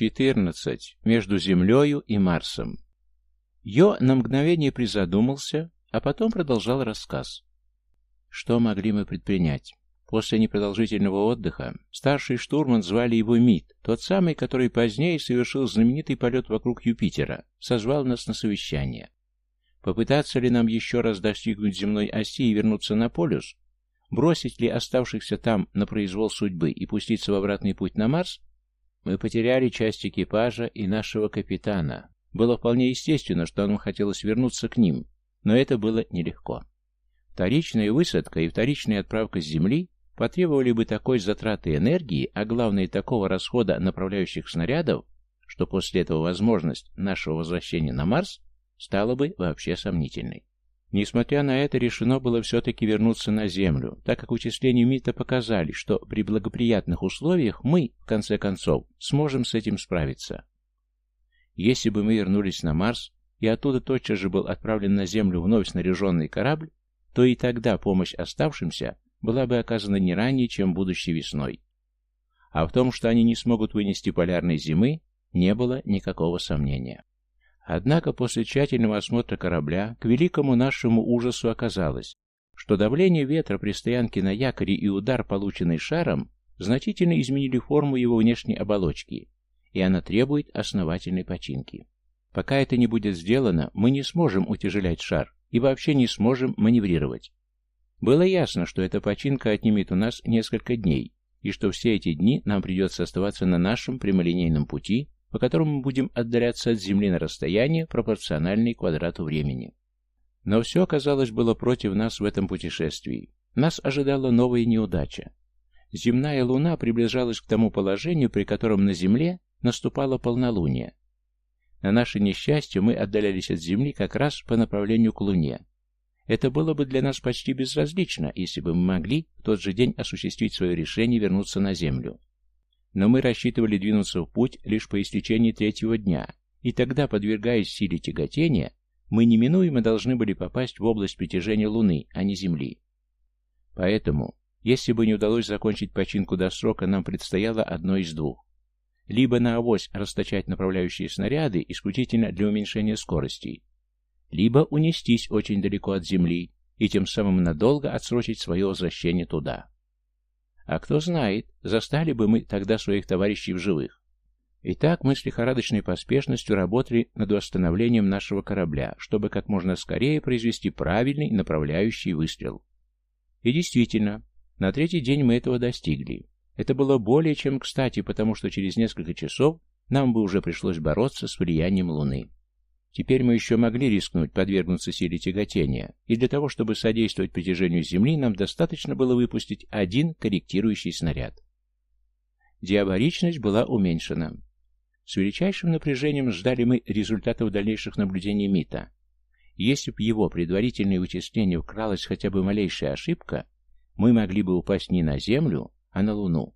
14. Между Землею и Марсом. Йо на мгновение призадумался, а потом продолжал рассказ. Что могли мы предпринять? После непродолжительного отдыха старший штурман звали его Мид, тот самый, который позднее совершил знаменитый полет вокруг Юпитера, созвал нас на совещание. Попытаться ли нам еще раз достигнуть земной оси и вернуться на полюс? Бросить ли оставшихся там на произвол судьбы и пуститься в обратный путь на Марс? Мы потеряли часть экипажа и нашего капитана. Было вполне естественно, что нам хотелось вернуться к ним, но это было нелегко. Вторичная высадка и вторичная отправка с Земли потребовали бы такой затраты энергии, а главное такого расхода направляющих снарядов, что после этого возможность нашего возвращения на Марс стала бы вообще сомнительной. Несмотря на это, решено было все-таки вернуться на Землю, так как вычисления МИТа показали, что при благоприятных условиях мы, в конце концов, сможем с этим справиться. Если бы мы вернулись на Марс, и оттуда тотчас же был отправлен на Землю вновь снаряженный корабль, то и тогда помощь оставшимся была бы оказана не ранее, чем будущей весной. А в том, что они не смогут вынести полярной зимы, не было никакого сомнения. Однако после тщательного осмотра корабля к великому нашему ужасу оказалось, что давление ветра при стоянке на якоре и удар, полученный шаром, значительно изменили форму его внешней оболочки, и она требует основательной починки. Пока это не будет сделано, мы не сможем утяжелять шар и вообще не сможем маневрировать. Было ясно, что эта починка отнимет у нас несколько дней, и что все эти дни нам придется оставаться на нашем прямолинейном пути, по которому мы будем отдаляться от Земли на расстояние, пропорциональное квадрату времени. Но все, казалось, было против нас в этом путешествии. Нас ожидала новая неудача. Земная Луна приближалась к тому положению, при котором на Земле наступало полнолуние. На наше несчастье мы отдалялись от Земли как раз по направлению к Луне. Это было бы для нас почти безразлично, если бы мы могли в тот же день осуществить свое решение вернуться на Землю. Но мы рассчитывали двинуться в путь лишь по истечении третьего дня, и тогда, подвергаясь силе тяготения, мы неминуемо должны были попасть в область притяжения Луны, а не Земли. Поэтому, если бы не удалось закончить починку до срока, нам предстояло одно из двух либо на авось расточать направляющие снаряды исключительно для уменьшения скорости, либо унестись очень далеко от Земли и тем самым надолго отсрочить свое возвращение туда. А кто знает, застали бы мы тогда своих товарищей в живых. Итак, мы с лихорадочной поспешностью работали над восстановлением нашего корабля, чтобы как можно скорее произвести правильный направляющий выстрел. И действительно, на третий день мы этого достигли. Это было более чем кстати, потому что через несколько часов нам бы уже пришлось бороться с влиянием Луны. Теперь мы еще могли рискнуть подвергнуться силе тяготения, и для того, чтобы содействовать притяжению Земли, нам достаточно было выпустить один корректирующий снаряд. Диабаричность была уменьшена. С величайшим напряжением ждали мы результатов дальнейших наблюдений МИТа. Если бы его предварительное вычисление вкралась хотя бы малейшая ошибка, мы могли бы упасть не на Землю, а на Луну.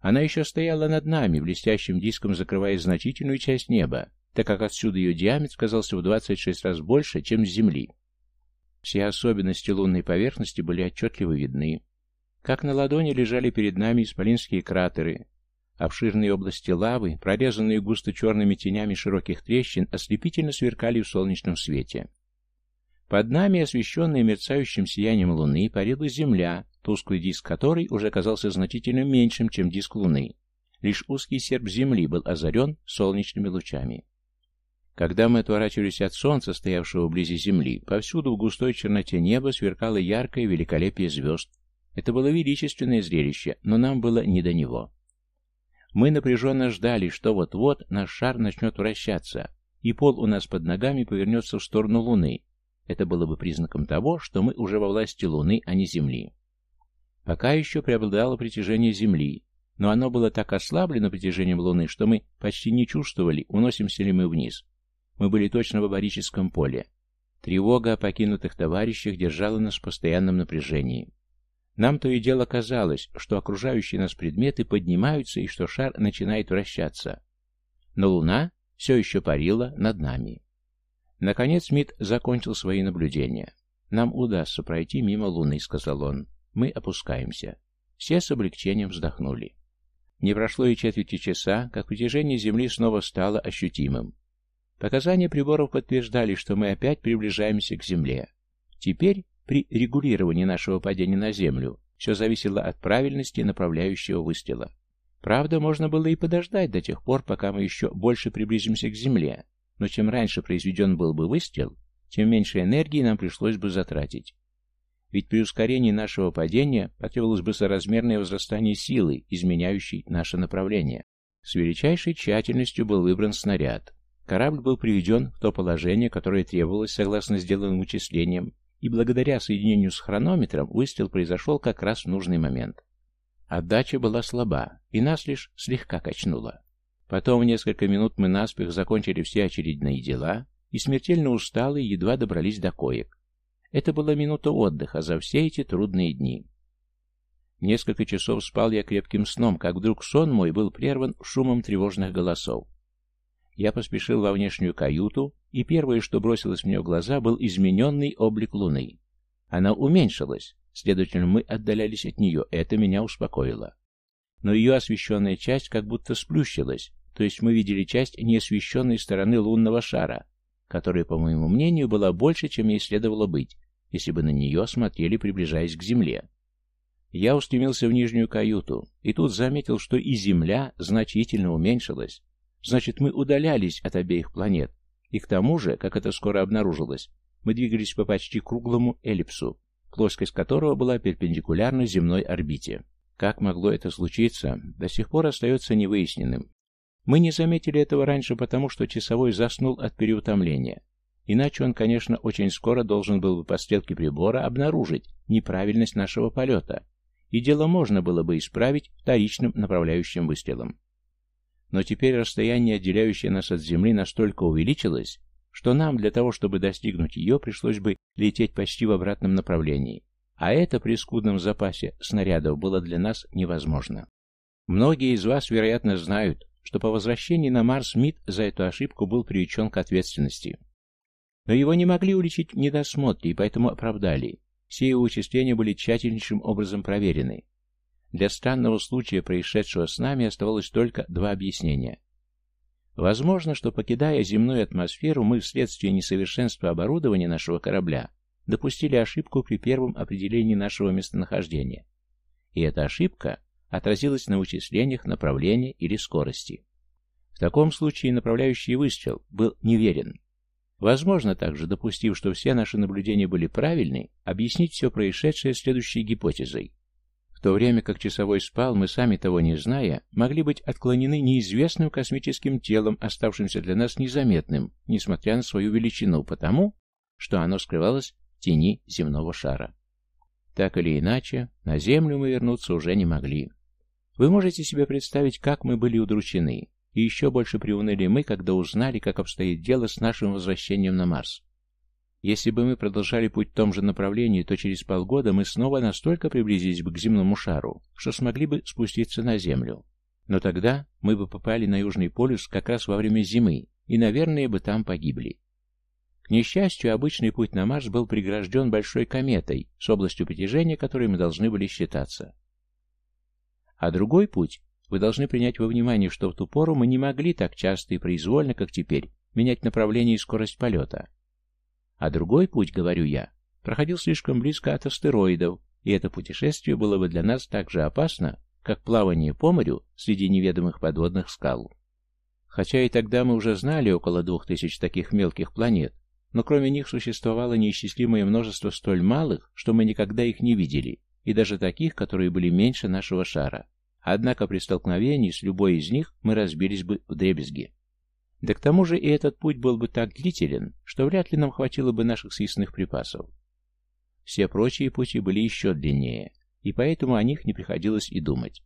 Она еще стояла над нами, блестящим диском закрывая значительную часть неба, так как отсюда ее диаметр казался в 26 раз больше, чем с Земли. Все особенности лунной поверхности были отчетливо видны. Как на ладони лежали перед нами исполинские кратеры, обширные области лавы, прорезанные густо черными тенями широких трещин, ослепительно сверкали в солнечном свете. Под нами, освещенная мерцающим сиянием луны, парила Земля, тусклый диск которой уже казался значительно меньшим, чем диск Луны. Лишь узкий серп Земли был озарен солнечными лучами. Когда мы отворачивались от Солнца, стоявшего вблизи Земли, повсюду в густой черноте неба сверкало яркое великолепие звезд. Это было величественное зрелище, но нам было не до него. Мы напряженно ждали, что вот-вот наш шар начнет вращаться, и пол у нас под ногами повернется в сторону Луны. Это было бы признаком того, что мы уже во власти Луны, а не Земли. Пока еще преобладало притяжение Земли, но оно было так ослаблено притяжением Луны, что мы почти не чувствовали, уносимся ли мы вниз. Мы были точно в аборическом поле. Тревога о покинутых товарищах держала нас в постоянном напряжении. Нам то и дело казалось, что окружающие нас предметы поднимаются и что шар начинает вращаться. Но Луна все еще парила над нами. Наконец Мид закончил свои наблюдения. «Нам удастся пройти мимо Луны», — сказал он. Мы опускаемся. Все с облегчением вздохнули. Не прошло и четверти часа, как притяжение Земли снова стало ощутимым. Показания приборов подтверждали, что мы опять приближаемся к Земле. Теперь, при регулировании нашего падения на Землю, все зависело от правильности направляющего выстрела. Правда, можно было и подождать до тех пор, пока мы еще больше приблизимся к Земле, но чем раньше произведен был бы выстрел, тем меньше энергии нам пришлось бы затратить. Ведь при ускорении нашего падения потребовалось бы соразмерное возрастание силы, изменяющей наше направление. С величайшей тщательностью был выбран снаряд. Корабль был приведен в то положение, которое требовалось согласно сделанным вычислениям, и благодаря соединению с хронометром выстрел произошел как раз в нужный момент. Отдача была слаба, и нас лишь слегка качнуло. Потом в несколько минут мы наспех закончили все очередные дела и смертельно усталые едва добрались до коек. Это была минута отдыха за все эти трудные дни. Несколько часов спал я крепким сном, как вдруг сон мой был прерван шумом тревожных голосов. Я поспешил во внешнюю каюту, и первое, что бросилось мне в глаза, был измененный облик Луны. Она уменьшилась, следовательно, мы отдалялись от нее, это меня успокоило. Но ее освещенная часть как будто сплющилась, то есть мы видели часть неосвещенной стороны лунного шара, которая, по моему мнению, была больше, чем ей следовало быть, если бы на нее смотрели, приближаясь к Земле. Я устремился в нижнюю каюту, и тут заметил, что и Земля значительно уменьшилась, Значит, мы удалялись от обеих планет. И к тому же, как это скоро обнаружилось, мы двигались по почти круглому эллипсу, плоскость которого была перпендикулярна земной орбите. Как могло это случиться, до сих пор остается невыясненным. Мы не заметили этого раньше, потому что часовой заснул от переутомления. Иначе он, конечно, очень скоро должен был бы по стрелке прибора обнаружить неправильность нашего полета, и дело можно было бы исправить вторичным направляющим выстрелом. Но теперь расстояние, отделяющее нас от Земли, настолько увеличилось, что нам для того, чтобы достигнуть ее, пришлось бы лететь почти в обратном направлении. А это при скудном запасе снарядов было для нас невозможно. Многие из вас, вероятно, знают, что по возвращении на Марс МИД за эту ошибку был привлечен к ответственности. Но его не могли уличить в недосмотре, и поэтому оправдали. Все его вычисления были тщательнейшим образом проверены. Для странного случая, происшедшего с нами, оставалось только два объяснения. Возможно, что, покидая земную атмосферу, мы вследствие несовершенства оборудования нашего корабля допустили ошибку при первом определении нашего местонахождения. И эта ошибка отразилась на вычислениях направления или скорости. В таком случае направляющий выстрел был неверен. Возможно также, допустив, что все наши наблюдения были правильны, объяснить все происшедшее следующей гипотезой то время как часовой спал, мы сами того не зная, могли быть отклонены неизвестным космическим телом, оставшимся для нас незаметным, несмотря на свою величину, потому что оно скрывалось в тени земного шара. Так или иначе, на Землю мы вернуться уже не могли. Вы можете себе представить, как мы были удручены, и еще больше приуныли мы, когда узнали, как обстоит дело с нашим возвращением на Марс. Если бы мы продолжали путь в том же направлении, то через полгода мы снова настолько приблизились бы к земному шару, что смогли бы спуститься на Землю. Но тогда мы бы попали на Южный полюс как раз во время зимы, и, наверное, бы там погибли. К несчастью, обычный путь на Марс был прегражден большой кометой, с областью притяжения которой мы должны были считаться. А другой путь вы должны принять во внимание, что в ту пору мы не могли так часто и произвольно, как теперь, менять направление и скорость полета. А другой путь, говорю я, проходил слишком близко от астероидов, и это путешествие было бы для нас так же опасно, как плавание по морю среди неведомых подводных скал. Хотя и тогда мы уже знали около двух тысяч таких мелких планет, но кроме них существовало неисчислимое множество столь малых, что мы никогда их не видели, и даже таких, которые были меньше нашего шара. Однако при столкновении с любой из них мы разбились бы в дребезги. Да к тому же и этот путь был бы так длителен, что вряд ли нам хватило бы наших съестных припасов. Все прочие пути были еще длиннее, и поэтому о них не приходилось и думать.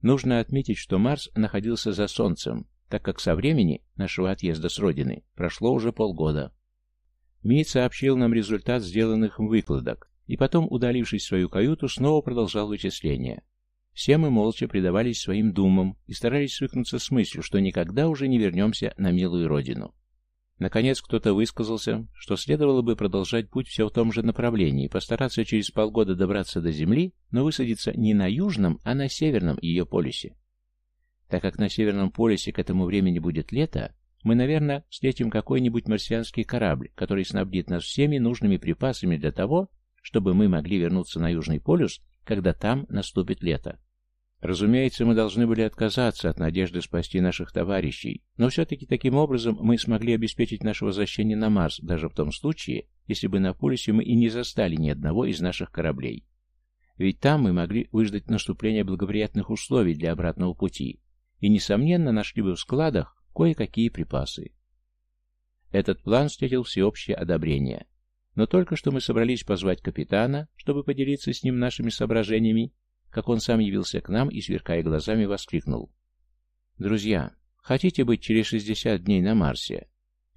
Нужно отметить, что Марс находился за Солнцем, так как со времени нашего отъезда с Родины прошло уже полгода. Мид сообщил нам результат сделанных выкладок, и потом, удалившись в свою каюту, снова продолжал вычисления. Все мы молча предавались своим думам и старались свыкнуться с мыслью, что никогда уже не вернемся на милую родину. Наконец кто-то высказался, что следовало бы продолжать путь все в том же направлении постараться через полгода добраться до Земли, но высадиться не на южном, а на северном ее полюсе. Так как на Северном полюсе к этому времени будет лето, мы, наверное, встретим какой-нибудь марсианский корабль, который снабдит нас всеми нужными припасами для того, чтобы мы могли вернуться на Южный полюс, когда там наступит лето. Разумеется, мы должны были отказаться от надежды спасти наших товарищей, но все-таки таким образом мы смогли обеспечить наше возвращение на Марс, даже в том случае, если бы на полюсе мы и не застали ни одного из наших кораблей. Ведь там мы могли выждать наступление благоприятных условий для обратного пути, и, несомненно, нашли бы в складах кое-какие припасы. Этот план встретил всеобщее одобрение. Но только что мы собрались позвать капитана, чтобы поделиться с ним нашими соображениями, как он сам явился к нам и, сверкая глазами, воскликнул. «Друзья, хотите быть через 60 дней на Марсе?»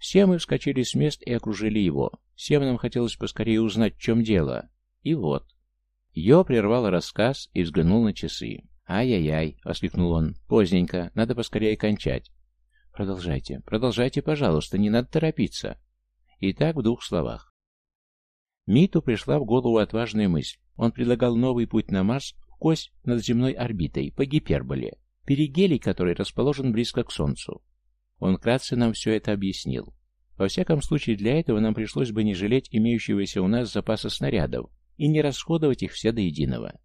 Все мы вскочили с мест и окружили его. Всем нам хотелось поскорее узнать, в чем дело. И вот. Йо прервал рассказ и взглянул на часы. «Ай-яй-яй!» — воскликнул он. «Поздненько. Надо поскорее кончать». «Продолжайте. Продолжайте, пожалуйста. Не надо торопиться». Итак, в двух словах. Миту пришла в голову отважная мысль. Он предлагал новый путь на Марс кость над земной орбитой, по гиперболе, перигелий который расположен близко к Солнцу. Он вкратце нам все это объяснил. Во всяком случае, для этого нам пришлось бы не жалеть имеющегося у нас запаса снарядов и не расходовать их все до единого.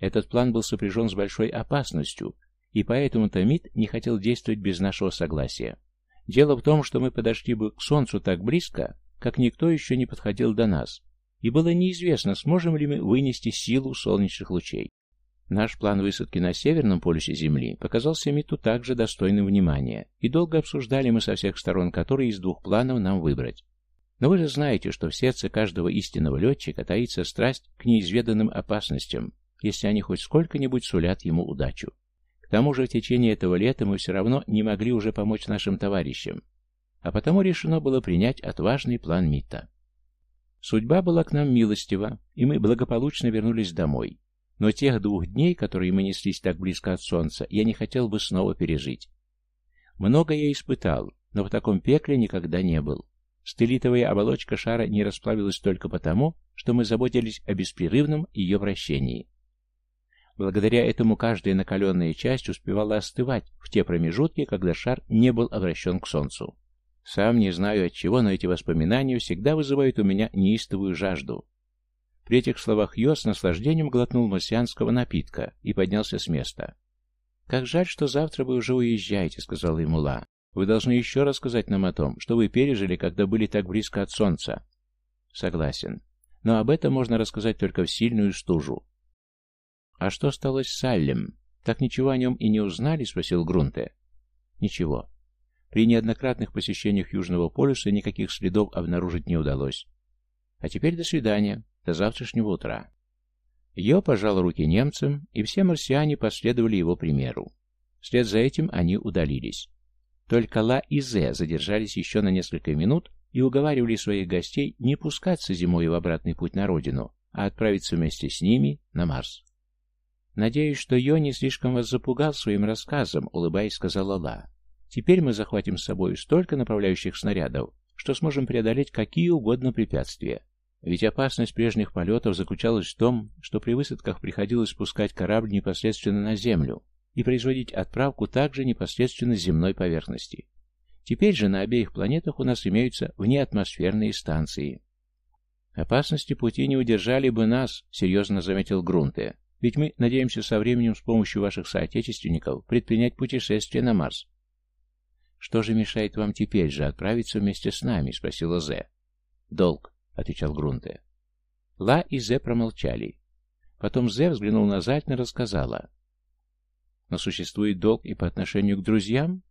Этот план был сопряжен с большой опасностью, и поэтому Томит не хотел действовать без нашего согласия. Дело в том, что мы подошли бы к Солнцу так близко, как никто еще не подходил до нас, и было неизвестно, сможем ли мы вынести силу солнечных лучей. Наш план высадки на северном полюсе Земли показался Миту также достойным внимания, и долго обсуждали мы со всех сторон, который из двух планов нам выбрать. Но вы же знаете, что в сердце каждого истинного летчика таится страсть к неизведанным опасностям, если они хоть сколько-нибудь сулят ему удачу. К тому же в течение этого лета мы все равно не могли уже помочь нашим товарищам, а потому решено было принять отважный план Мита. Судьба была к нам милостива, и мы благополучно вернулись домой. Но тех двух дней, которые мы неслись так близко от солнца, я не хотел бы снова пережить. Много я испытал, но в таком пекле никогда не был. Стелитовая оболочка шара не расплавилась только потому, что мы заботились о беспрерывном ее вращении. Благодаря этому каждая накаленная часть успевала остывать в те промежутки, когда шар не был обращен к Солнцу. Сам не знаю от чего, но эти воспоминания всегда вызывают у меня неистовую жажду. При этих словах Йо с наслаждением глотнул марсианского напитка и поднялся с места. «Как жаль, что завтра вы уже уезжаете», — сказал ему Ла. «Вы должны еще рассказать нам о том, что вы пережили, когда были так близко от солнца». «Согласен. Но об этом можно рассказать только в сильную стужу». «А что стало с Саллем? Так ничего о нем и не узнали?» — спросил Грунте. «Ничего. При неоднократных посещениях Южного полюса никаких следов обнаружить не удалось. А теперь до свидания, до завтрашнего утра. Йо пожал руки немцам, и все марсиане последовали его примеру. Вслед за этим они удалились. Только Ла и Зе задержались еще на несколько минут и уговаривали своих гостей не пускаться зимой в обратный путь на родину, а отправиться вместе с ними на Марс. «Надеюсь, что Йо не слишком вас запугал своим рассказом», — улыбаясь, сказала Ла. Теперь мы захватим с собой столько направляющих снарядов, что сможем преодолеть какие угодно препятствия. Ведь опасность прежних полетов заключалась в том, что при высадках приходилось спускать корабль непосредственно на Землю и производить отправку также непосредственно с земной поверхности. Теперь же на обеих планетах у нас имеются внеатмосферные станции. «Опасности пути не удержали бы нас», — серьезно заметил Грунте. «Ведь мы надеемся со временем с помощью ваших соотечественников предпринять путешествие на Марс. «Что же мешает вам теперь же отправиться вместе с нами?» — спросила Зе. «Долг», — отвечал Грунте. Ла и Зе промолчали. Потом Зе взглянул на Зальтна и рассказала. «Но существует долг и по отношению к друзьям?»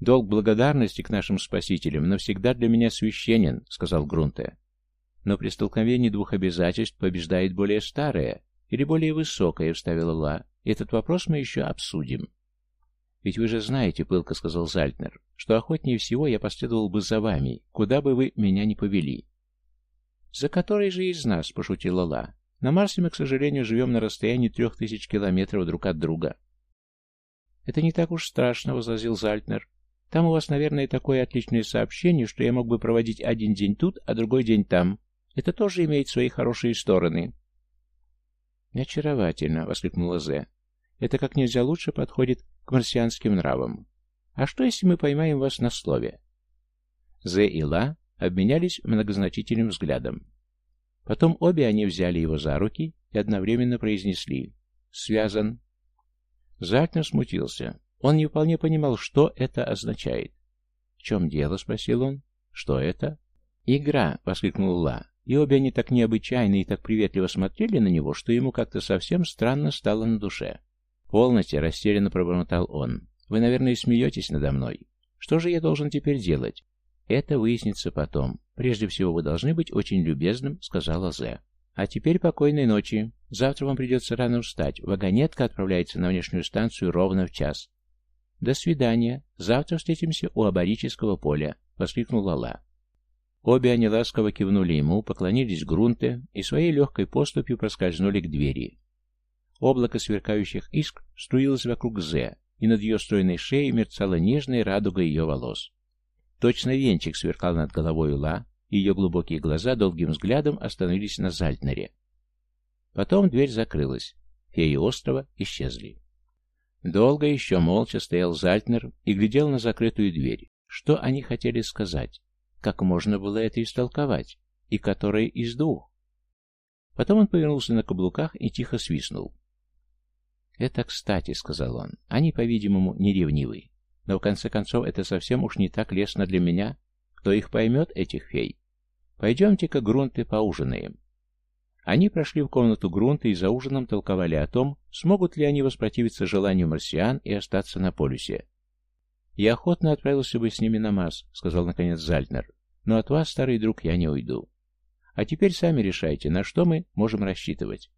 «Долг благодарности к нашим спасителям навсегда для меня священен», — сказал Грунте. «Но при столкновении двух обязательств побеждает более старое или более высокое», — вставила Ла. «Этот вопрос мы еще обсудим». «Ведь вы же знаете, — пылко сказал Зальтнер, — что охотнее всего я последовал бы за вами, куда бы вы меня ни повели». «За который же из нас?» — пошутила Ла. «На Марсе мы, к сожалению, живем на расстоянии трех тысяч километров друг от друга». «Это не так уж страшно», — возразил Зальтнер. «Там у вас, наверное, такое отличное сообщение, что я мог бы проводить один день тут, а другой день там. Это тоже имеет свои хорошие стороны». «Очаровательно», — воскликнула Зе. «Это как нельзя лучше подходит к марсианским нравам. А что, если мы поймаем вас на слове? Зе и Ла обменялись многозначительным взглядом. Потом обе они взяли его за руки и одновременно произнесли «Связан». Зальтнер смутился. Он не вполне понимал, что это означает. «В чем дело?» — спросил он. «Что это?» «Игра!» — воскликнул Ла. И обе они так необычайно и так приветливо смотрели на него, что ему как-то совсем странно стало на душе. Полностью растерянно пробормотал он. «Вы, наверное, смеетесь надо мной. Что же я должен теперь делать?» «Это выяснится потом. Прежде всего, вы должны быть очень любезным», — сказала Зе. «А теперь покойной ночи. Завтра вам придется рано встать. Вагонетка отправляется на внешнюю станцию ровно в час». «До свидания. Завтра встретимся у аборического поля», — воскликнул Лала. Обе они ласково кивнули ему, поклонились грунте и своей легкой поступью проскользнули к двери. Облако сверкающих искр струилось вокруг Зе, и над ее стройной шеей мерцала нежная радуга ее волос. Точно венчик сверкал над головой Ла, и ее глубокие глаза долгим взглядом остановились на Зальтнере. Потом дверь закрылась. Феи острова исчезли. Долго еще молча стоял Зальтнер и глядел на закрытую дверь. Что они хотели сказать? Как можно было это истолковать? И которое из двух? Потом он повернулся на каблуках и тихо свистнул. «Это кстати», — сказал он. «Они, по-видимому, не ревнивы. Но в конце концов это совсем уж не так лестно для меня. Кто их поймет, этих фей? Пойдемте-ка, грунты, поужинаем». Они прошли в комнату грунта и за ужином толковали о том, смогут ли они воспротивиться желанию марсиан и остаться на полюсе. «Я охотно отправился бы с ними на Марс», — сказал наконец Зальтнер. «Но от вас, старый друг, я не уйду. А теперь сами решайте, на что мы можем рассчитывать».